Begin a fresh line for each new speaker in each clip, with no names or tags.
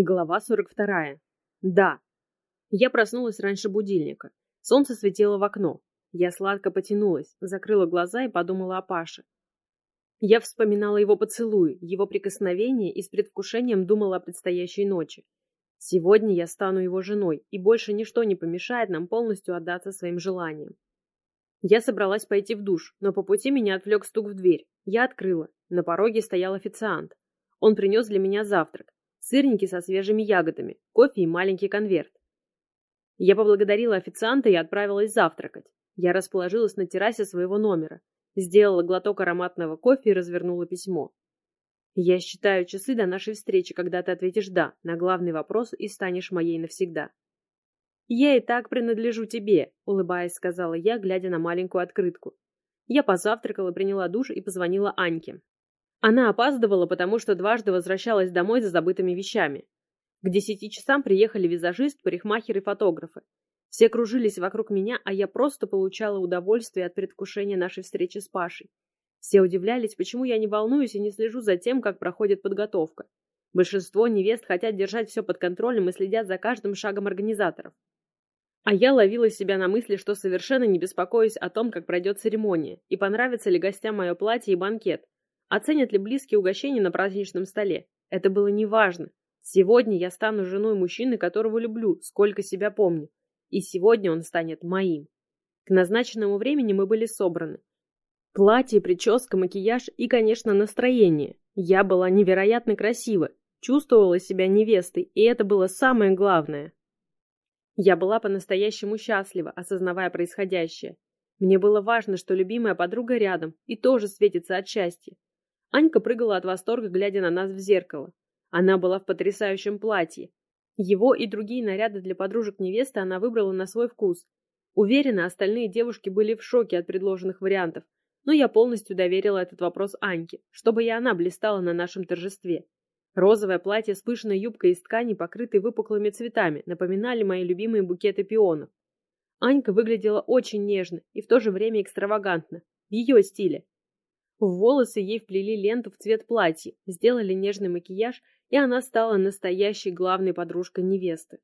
Глава 42. Да. Я проснулась раньше будильника. Солнце светило в окно. Я сладко потянулась, закрыла глаза и подумала о Паше. Я вспоминала его поцелуи, его прикосновения и с предвкушением думала о предстоящей ночи. Сегодня я стану его женой, и больше ничто не помешает нам полностью отдаться своим желаниям. Я собралась пойти в душ, но по пути меня отвлек стук в дверь. Я открыла. На пороге стоял официант. Он принес для меня завтрак сырники со свежими ягодами, кофе и маленький конверт. Я поблагодарила официанта и отправилась завтракать. Я расположилась на террасе своего номера, сделала глоток ароматного кофе и развернула письмо. Я считаю часы до нашей встречи, когда ты ответишь «да» на главный вопрос и станешь моей навсегда. «Я и так принадлежу тебе», — улыбаясь, сказала я, глядя на маленькую открытку. Я позавтракала, приняла душ и позвонила Аньке. Она опаздывала, потому что дважды возвращалась домой за забытыми вещами. К десяти часам приехали визажист, парикмахер и фотографы. Все кружились вокруг меня, а я просто получала удовольствие от предвкушения нашей встречи с Пашей. Все удивлялись, почему я не волнуюсь и не слежу за тем, как проходит подготовка. Большинство невест хотят держать все под контролем и следят за каждым шагом организаторов. А я ловила себя на мысли, что совершенно не беспокоюсь о том, как пройдет церемония, и понравится ли гостям мое платье и банкет, Оценят ли близкие угощения на праздничном столе? Это было неважно. Сегодня я стану женой мужчины, которого люблю, сколько себя помню. И сегодня он станет моим. К назначенному времени мы были собраны. Платье, прическа, макияж и, конечно, настроение. Я была невероятно красива, чувствовала себя невестой, и это было самое главное. Я была по-настоящему счастлива, осознавая происходящее. Мне было важно, что любимая подруга рядом и тоже светится от счастья. Анька прыгала от восторга, глядя на нас в зеркало. Она была в потрясающем платье. Его и другие наряды для подружек невесты она выбрала на свой вкус. Уверена, остальные девушки были в шоке от предложенных вариантов, но я полностью доверила этот вопрос Аньке, чтобы и она блистала на нашем торжестве. Розовое платье с пышной юбкой из ткани, покрытой выпуклыми цветами, напоминали мои любимые букеты пионов. Анька выглядела очень нежно и в то же время экстравагантно, в ее стиле. В волосы ей вплели ленту в цвет платья, сделали нежный макияж, и она стала настоящей главной подружкой невесты.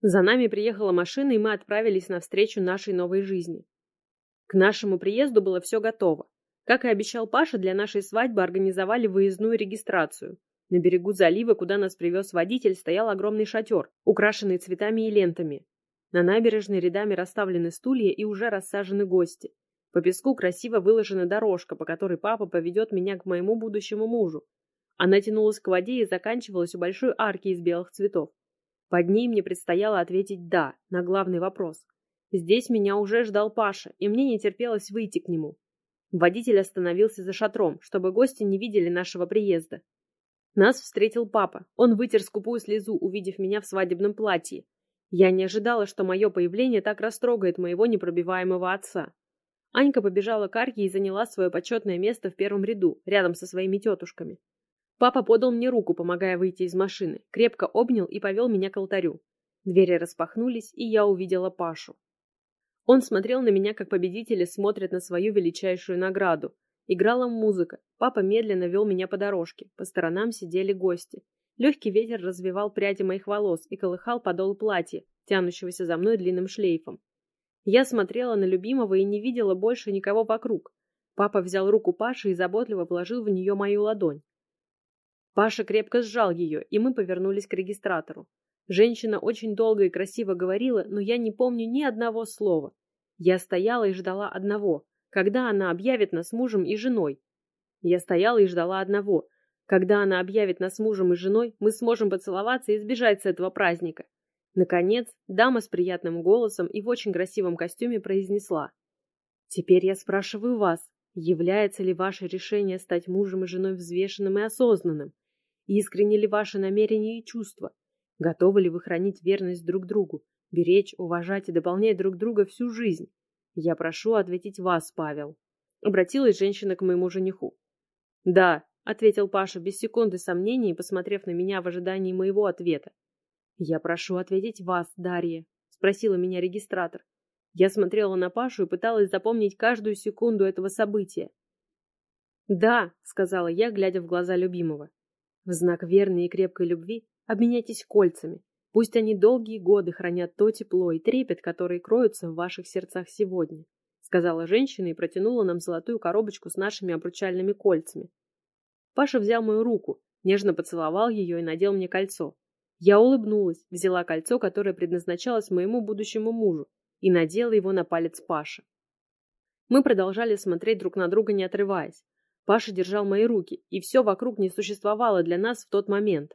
За нами приехала машина, и мы отправились навстречу нашей новой жизни. К нашему приезду было все готово. Как и обещал Паша, для нашей свадьбы организовали выездную регистрацию. На берегу залива, куда нас привез водитель, стоял огромный шатер, украшенный цветами и лентами. На набережной рядами расставлены стулья и уже рассажены гости. По песку красиво выложена дорожка, по которой папа поведет меня к моему будущему мужу. Она тянулась к воде и заканчивалась у большой арки из белых цветов. Под ней мне предстояло ответить «да» на главный вопрос. Здесь меня уже ждал Паша, и мне не терпелось выйти к нему. Водитель остановился за шатром, чтобы гости не видели нашего приезда. Нас встретил папа. Он вытер скупую слезу, увидев меня в свадебном платье. Я не ожидала, что мое появление так растрогает моего непробиваемого отца. Анька побежала к арке и заняла свое почетное место в первом ряду, рядом со своими тетушками. Папа подал мне руку, помогая выйти из машины, крепко обнял и повел меня к алтарю. Двери распахнулись, и я увидела Пашу. Он смотрел на меня, как победители смотрят на свою величайшую награду. Играла музыка. Папа медленно вел меня по дорожке. По сторонам сидели гости. Легкий ветер развивал пряди моих волос и колыхал подол платья, тянущегося за мной длинным шлейфом. Я смотрела на любимого и не видела больше никого вокруг. Папа взял руку Паши и заботливо вложил в нее мою ладонь. Паша крепко сжал ее, и мы повернулись к регистратору. Женщина очень долго и красиво говорила, но я не помню ни одного слова. Я стояла и ждала одного, когда она объявит нас мужем и женой. Я стояла и ждала одного. Когда она объявит нас мужем и женой, мы сможем поцеловаться и сбежать с этого праздника. Наконец, дама с приятным голосом и в очень красивом костюме произнесла. «Теперь я спрашиваю вас, является ли ваше решение стать мужем и женой взвешенным и осознанным? Искренне ли ваши намерения и чувства? Готовы ли вы хранить верность друг другу, беречь, уважать и дополнять друг друга всю жизнь? Я прошу ответить вас, Павел». Обратилась женщина к моему жениху. «Да», — ответил Паша без секунды сомнений, посмотрев на меня в ожидании моего ответа. «Я прошу ответить вас, Дарья», — спросила меня регистратор. Я смотрела на Пашу и пыталась запомнить каждую секунду этого события. «Да», — сказала я, глядя в глаза любимого. В знак верной и крепкой любви Обменяйтесь кольцами. Пусть они долгие годы хранят то тепло и трепет, которые кроются в ваших сердцах сегодня, сказала женщина и протянула нам золотую коробочку с нашими обручальными кольцами. Паша взял мою руку, нежно поцеловал ее и надел мне кольцо. Я улыбнулась, взяла кольцо, которое предназначалось моему будущему мужу, и надела его на палец Паши. Мы продолжали смотреть друг на друга, не отрываясь. Паша держал мои руки, и все вокруг не существовало для нас в тот момент.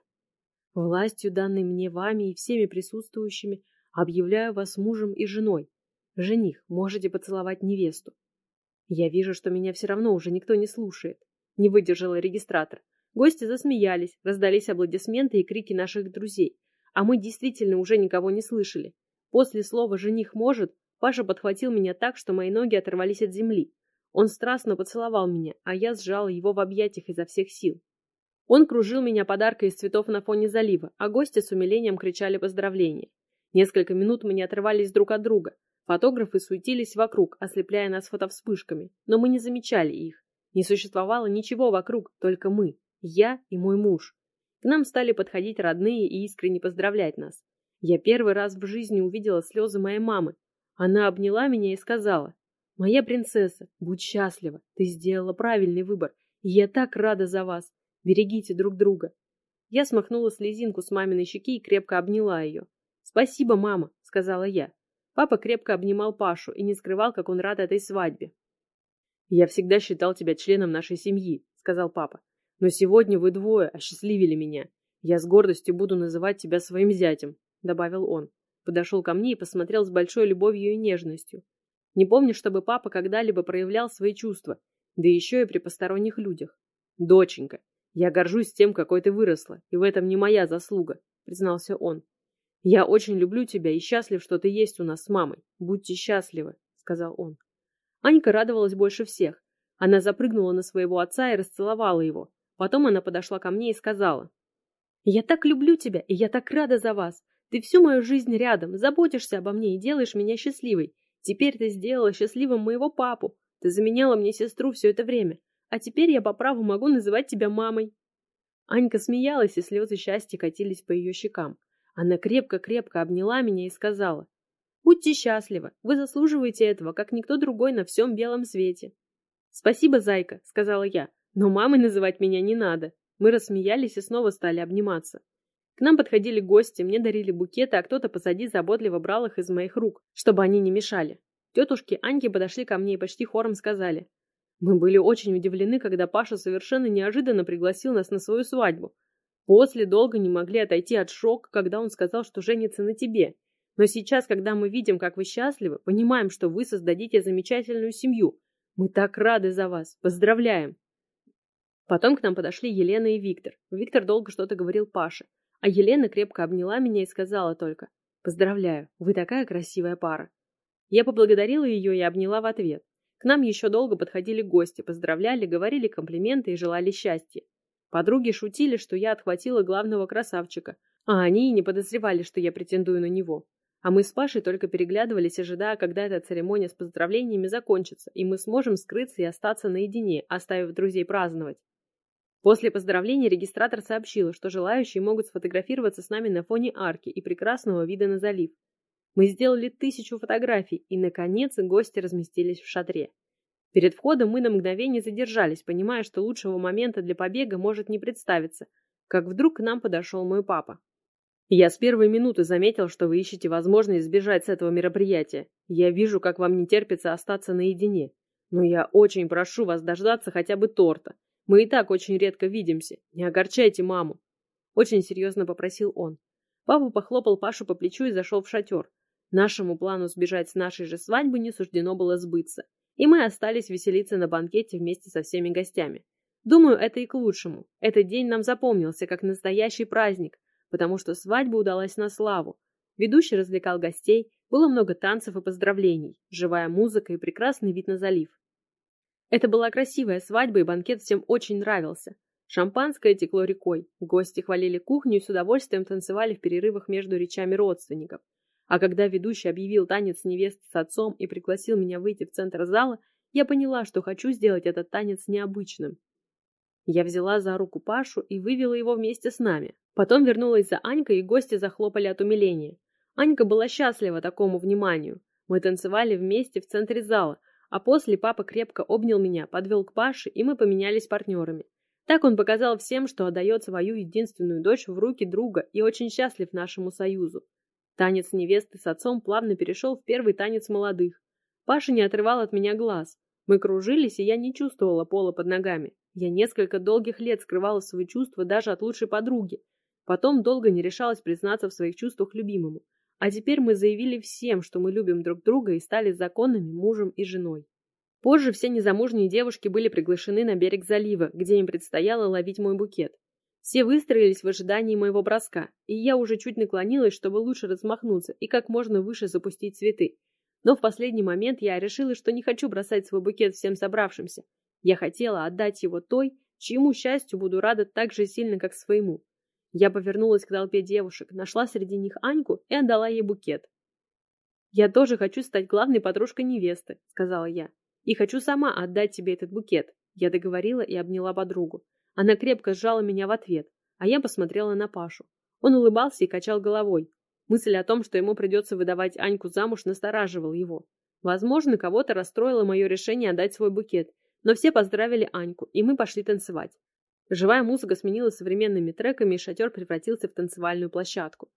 Властью, данной мне вами и всеми присутствующими, объявляю вас мужем и женой. Жених, можете поцеловать невесту. Я вижу, что меня все равно уже никто не слушает. Не выдержала регистратор. Гости засмеялись, раздались аплодисменты и крики наших друзей. А мы действительно уже никого не слышали. После слова «жених может» Паша подхватил меня так, что мои ноги оторвались от земли. Он страстно поцеловал меня, а я сжала его в объятиях изо всех сил. Он кружил меня подаркой из цветов на фоне залива, а гости с умилением кричали поздравления. Несколько минут мы не отрывались друг от друга. Фотографы суетились вокруг, ослепляя нас фотовспышками, но мы не замечали их. Не существовало ничего вокруг, только мы, я и мой муж. К нам стали подходить родные и искренне поздравлять нас. Я первый раз в жизни увидела слезы моей мамы. Она обняла меня и сказала, «Моя принцесса, будь счастлива, ты сделала правильный выбор, и я так рада за вас. Берегите друг друга». Я смахнула слезинку с маминой щеки и крепко обняла ее. «Спасибо, мама», — сказала я. Папа крепко обнимал Пашу и не скрывал, как он рад этой свадьбе. «Я всегда считал тебя членом нашей семьи», — сказал папа. «Но сегодня вы двое осчастливили меня. Я с гордостью буду называть тебя своим зятем», — добавил он. Подошел ко мне и посмотрел с большой любовью и нежностью. Не помню, чтобы папа когда-либо проявлял свои чувства, да еще и при посторонних людях. «Доченька, я горжусь тем, какой ты выросла, и в этом не моя заслуга», — признался он. «Я очень люблю тебя и счастлив, что ты есть у нас с мамой. Будьте счастливы», — сказал он. Анька радовалась больше всех. Она запрыгнула на своего отца и расцеловала его. Потом она подошла ко мне и сказала. «Я так люблю тебя, и я так рада за вас. Ты всю мою жизнь рядом, заботишься обо мне и делаешь меня счастливой. Теперь ты сделала счастливым моего папу. Ты заменяла мне сестру все это время. А теперь я по праву могу называть тебя мамой. Анька смеялась, и слезы счастья катились по ее щекам. Она крепко-крепко обняла меня и сказала. «Будьте счастливы, вы заслуживаете этого, как никто другой на всем белом свете». «Спасибо, зайка», — сказала я, — «но мамой называть меня не надо». Мы рассмеялись и снова стали обниматься. К нам подходили гости, мне дарили букеты, а кто-то позади заботливо брал их из моих рук, чтобы они не мешали. Тетушки Аньки подошли ко мне и почти хором сказали. Мы были очень удивлены, когда Паша совершенно неожиданно пригласил нас на свою свадьбу. После долго не могли отойти от шока, когда он сказал, что женится на тебе. Но сейчас, когда мы видим, как вы счастливы, понимаем, что вы создадите замечательную семью. Мы так рады за вас. Поздравляем. Потом к нам подошли Елена и Виктор. Виктор долго что-то говорил Паше. А Елена крепко обняла меня и сказала только «Поздравляю, вы такая красивая пара». Я поблагодарила ее и обняла в ответ. К нам еще долго подходили гости, поздравляли, говорили комплименты и желали счастья. Подруги шутили, что я отхватила главного красавчика, а они и не подозревали, что я претендую на него. А мы с Пашей только переглядывались, ожидая, когда эта церемония с поздравлениями закончится, и мы сможем скрыться и остаться наедине, оставив друзей праздновать. После поздравления регистратор сообщила, что желающие могут сфотографироваться с нами на фоне арки и прекрасного вида на залив. Мы сделали тысячу фотографий, и, наконец, гости разместились в шатре. Перед входом мы на мгновение задержались, понимая, что лучшего момента для побега может не представиться, как вдруг к нам подошел мой папа. Я с первой минуты заметил, что вы ищете возможность сбежать с этого мероприятия. Я вижу, как вам не терпится остаться наедине. Но я очень прошу вас дождаться хотя бы торта. Мы и так очень редко видимся. Не огорчайте маму. Очень серьезно попросил он. Папа похлопал Пашу по плечу и зашел в шатер. Нашему плану сбежать с нашей же свадьбы не суждено было сбыться. И мы остались веселиться на банкете вместе со всеми гостями. Думаю, это и к лучшему. Этот день нам запомнился как настоящий праздник, потому что свадьба удалась на славу. Ведущий развлекал гостей, было много танцев и поздравлений, живая музыка и прекрасный вид на залив. Это была красивая свадьба, и банкет всем очень нравился. Шампанское текло рекой, гости хвалили кухню и с удовольствием танцевали в перерывах между речами родственников. А когда ведущий объявил танец невесты с отцом и пригласил меня выйти в центр зала, я поняла, что хочу сделать этот танец необычным. Я взяла за руку Пашу и вывела его вместе с нами. Потом вернулась за Анькой, и гости захлопали от умиления. Анька была счастлива такому вниманию. Мы танцевали вместе в центре зала, а после папа крепко обнял меня, подвел к Паше, и мы поменялись партнерами. Так он показал всем, что отдает свою единственную дочь в руки друга и очень счастлив нашему союзу. Танец невесты с отцом плавно перешел в первый танец молодых. Паша не отрывал от меня глаз. Мы кружились, и я не чувствовала пола под ногами. Я несколько долгих лет скрывала свои чувства даже от лучшей подруги. Потом долго не решалась признаться в своих чувствах любимому. А теперь мы заявили всем, что мы любим друг друга и стали законными мужем и женой. Позже все незамужние девушки были приглашены на берег залива, где им предстояло ловить мой букет. Все выстроились в ожидании моего броска, и я уже чуть наклонилась, чтобы лучше размахнуться и как можно выше запустить цветы. Но в последний момент я решила, что не хочу бросать свой букет всем собравшимся. Я хотела отдать его той, чьему счастью буду рада так же сильно, как своему. Я повернулась к толпе девушек, нашла среди них Аньку и отдала ей букет. «Я тоже хочу стать главной подружкой невесты», — сказала я. «И хочу сама отдать тебе этот букет». Я договорила и обняла подругу. Она крепко сжала меня в ответ, а я посмотрела на Пашу. Он улыбался и качал головой. Мысль о том, что ему придется выдавать Аньку замуж, настораживала его. Возможно, кого-то расстроило мое решение отдать свой букет, но все поздравили Аньку, и мы пошли танцевать. Живая музыка сменилась современными треками, и шатер превратился в танцевальную площадку.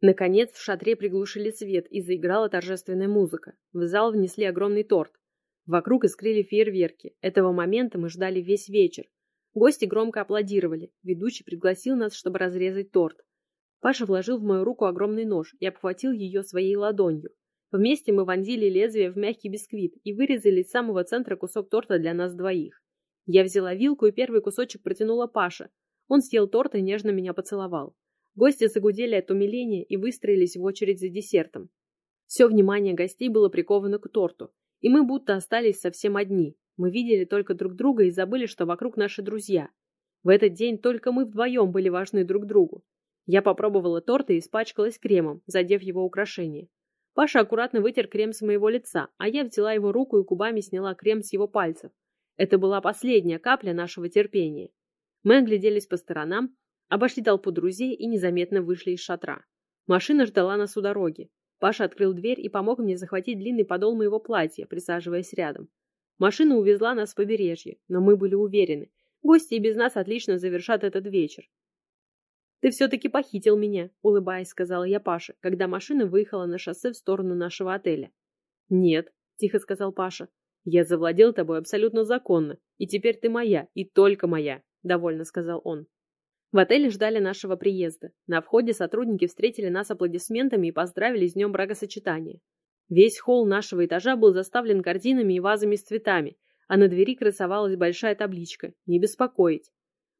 Наконец, в шатре приглушили свет, и заиграла торжественная музыка. В зал внесли огромный торт. Вокруг искрили фейерверки. Этого момента мы ждали весь вечер. Гости громко аплодировали. Ведущий пригласил нас, чтобы разрезать торт. Паша вложил в мою руку огромный нож и обхватил ее своей ладонью. Вместе мы вонзили лезвие в мягкий бисквит и вырезали из самого центра кусок торта для нас двоих. Я взяла вилку и первый кусочек протянула Паше. Он съел торт и нежно меня поцеловал. Гости загудели от умиления и выстроились в очередь за десертом. Все внимание гостей было приковано к торту, и мы будто остались совсем одни. Мы видели только друг друга и забыли, что вокруг наши друзья. В этот день только мы вдвоем были важны друг другу. Я попробовала торт и испачкалась кремом, задев его украшение. Паша аккуратно вытер крем с моего лица, а я взяла его руку и губами сняла крем с его пальцев. Это была последняя капля нашего терпения. Мы огляделись по сторонам, обошли толпу друзей и незаметно вышли из шатра. Машина ждала нас у дороги. Паша открыл дверь и помог мне захватить длинный подол моего платья, присаживаясь рядом. Машина увезла нас с побережья, но мы были уверены, гости и без нас отлично завершат этот вечер. «Ты все-таки похитил меня», — улыбаясь, сказала я Паше, когда машина выехала на шоссе в сторону нашего отеля. «Нет», — тихо сказал Паша, — «я завладел тобой абсолютно законно, и теперь ты моя, и только моя», — довольно сказал он. В отеле ждали нашего приезда. На входе сотрудники встретили нас аплодисментами и поздравили с днем бракосочетания. Весь холл нашего этажа был заставлен картинами и вазами с цветами, а на двери красовалась большая табличка «Не беспокоить».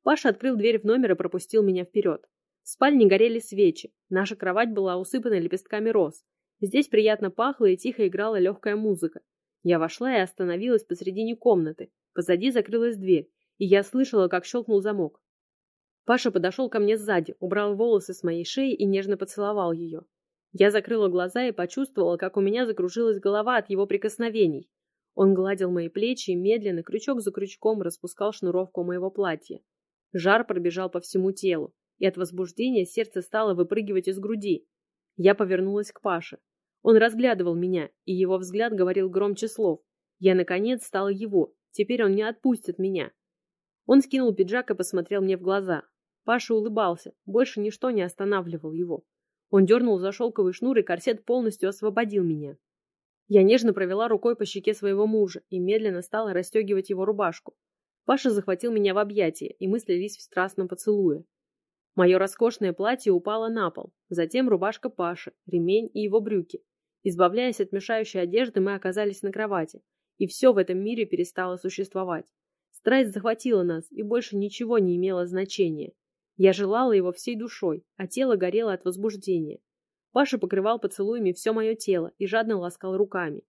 Паша открыл дверь в номер и пропустил меня вперед. В спальне горели свечи. Наша кровать была усыпана лепестками роз. Здесь приятно пахло и тихо играла легкая музыка. Я вошла и остановилась посредине комнаты. Позади закрылась дверь, и я слышала, как щелкнул замок. Паша подошел ко мне сзади, убрал волосы с моей шеи и нежно поцеловал ее. Я закрыла глаза и почувствовала, как у меня закружилась голова от его прикосновений. Он гладил мои плечи и медленно, крючок за крючком, распускал шнуровку моего платья. Жар пробежал по всему телу, и от возбуждения сердце стало выпрыгивать из груди. Я повернулась к Паше. Он разглядывал меня, и его взгляд говорил громче слов. Я, наконец, стала его. Теперь он не отпустит меня. Он скинул пиджак и посмотрел мне в глаза. Паша улыбался. Больше ничто не останавливал его. Он дернул за шелковый шнур, и корсет полностью освободил меня. Я нежно провела рукой по щеке своего мужа и медленно стала расстегивать его рубашку. Паша захватил меня в объятия, и мы слились в страстном поцелуе. Мое роскошное платье упало на пол, затем рубашка Паши, ремень и его брюки. Избавляясь от мешающей одежды, мы оказались на кровати, и все в этом мире перестало существовать. Страсть захватила нас, и больше ничего не имело значения. Я желала его всей душой, а тело горело от возбуждения. Паша покрывал поцелуями все мое тело и жадно ласкал руками.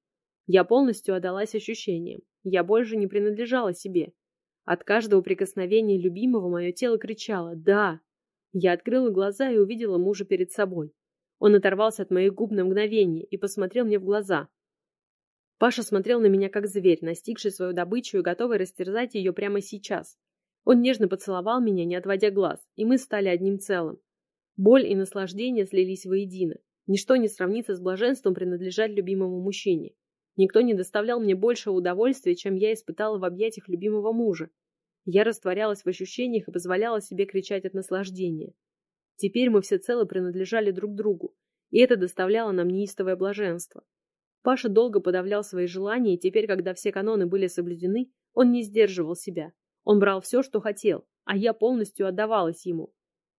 Я полностью отдалась ощущениям. Я больше не принадлежала себе. От каждого прикосновения любимого мое тело кричало «Да!». Я открыла глаза и увидела мужа перед собой. Он оторвался от моих губ на мгновение и посмотрел мне в глаза. Паша смотрел на меня как зверь, настигший свою добычу и готовый растерзать ее прямо сейчас. Он нежно поцеловал меня, не отводя глаз, и мы стали одним целым. Боль и наслаждение слились воедино. Ничто не сравнится с блаженством принадлежать любимому мужчине. Никто не доставлял мне большего удовольствия, чем я испытала в объятиях любимого мужа. Я растворялась в ощущениях и позволяла себе кричать от наслаждения. Теперь мы всецело принадлежали друг другу, и это доставляло нам неистовое блаженство. Паша долго подавлял свои желания, и теперь, когда все каноны были соблюдены, он не сдерживал себя. Он брал все, что хотел, а я полностью отдавалась ему.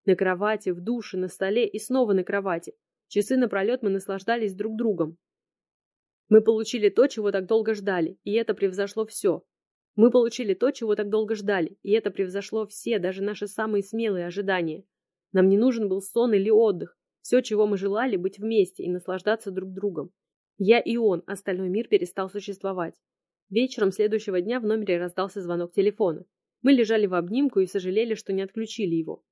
На кровати, в душе, на столе и снова на кровати. Часы напролет мы наслаждались друг другом. Мы получили то, чего так долго ждали, и это превзошло все. Мы получили то, чего так долго ждали, и это превзошло все, даже наши самые смелые ожидания. Нам не нужен был сон или отдых. Все, чего мы желали, быть вместе и наслаждаться друг другом. Я и он, остальной мир перестал существовать. Вечером следующего дня в номере раздался звонок телефона. Мы лежали в обнимку и сожалели, что не отключили его.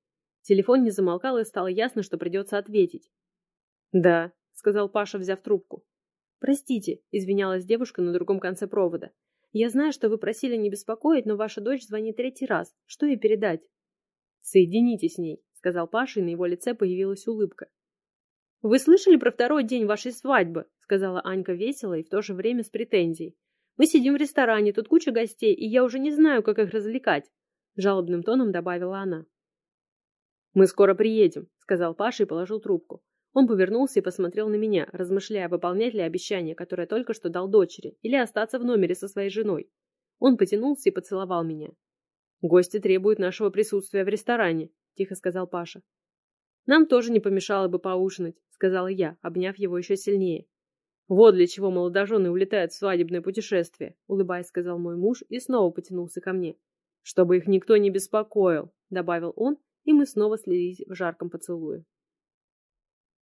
Телефон не замолкал, и стало ясно, что придется ответить. «Да», — сказал Паша, взяв трубку. «Простите», — извинялась девушка на другом конце провода. «Я знаю, что вы просили не беспокоить, но ваша дочь звонит третий раз. Что ей передать?» «Соедините с ней», — сказал Паша, и на его лице появилась улыбка. «Вы слышали про второй день вашей свадьбы?» — сказала Анька весело и в то же время с претензией. «Мы сидим в ресторане, тут куча гостей, и я уже не знаю, как их развлекать», — жалобным тоном добавила она. «Мы скоро приедем», — сказал Паша и положил трубку. Он повернулся и посмотрел на меня, размышляя, выполнять ли обещание, которое только что дал дочери, или остаться в номере со своей женой. Он потянулся и поцеловал меня. «Гости требуют нашего присутствия в ресторане», — тихо сказал Паша. «Нам тоже не помешало бы поужинать», — сказала я, обняв его еще сильнее. «Вот для чего молодожены улетают в свадебное путешествие», — улыбаясь, сказал мой муж и снова потянулся ко мне. «Чтобы их никто не беспокоил», — добавил он, и мы снова слились в жарком поцелуе.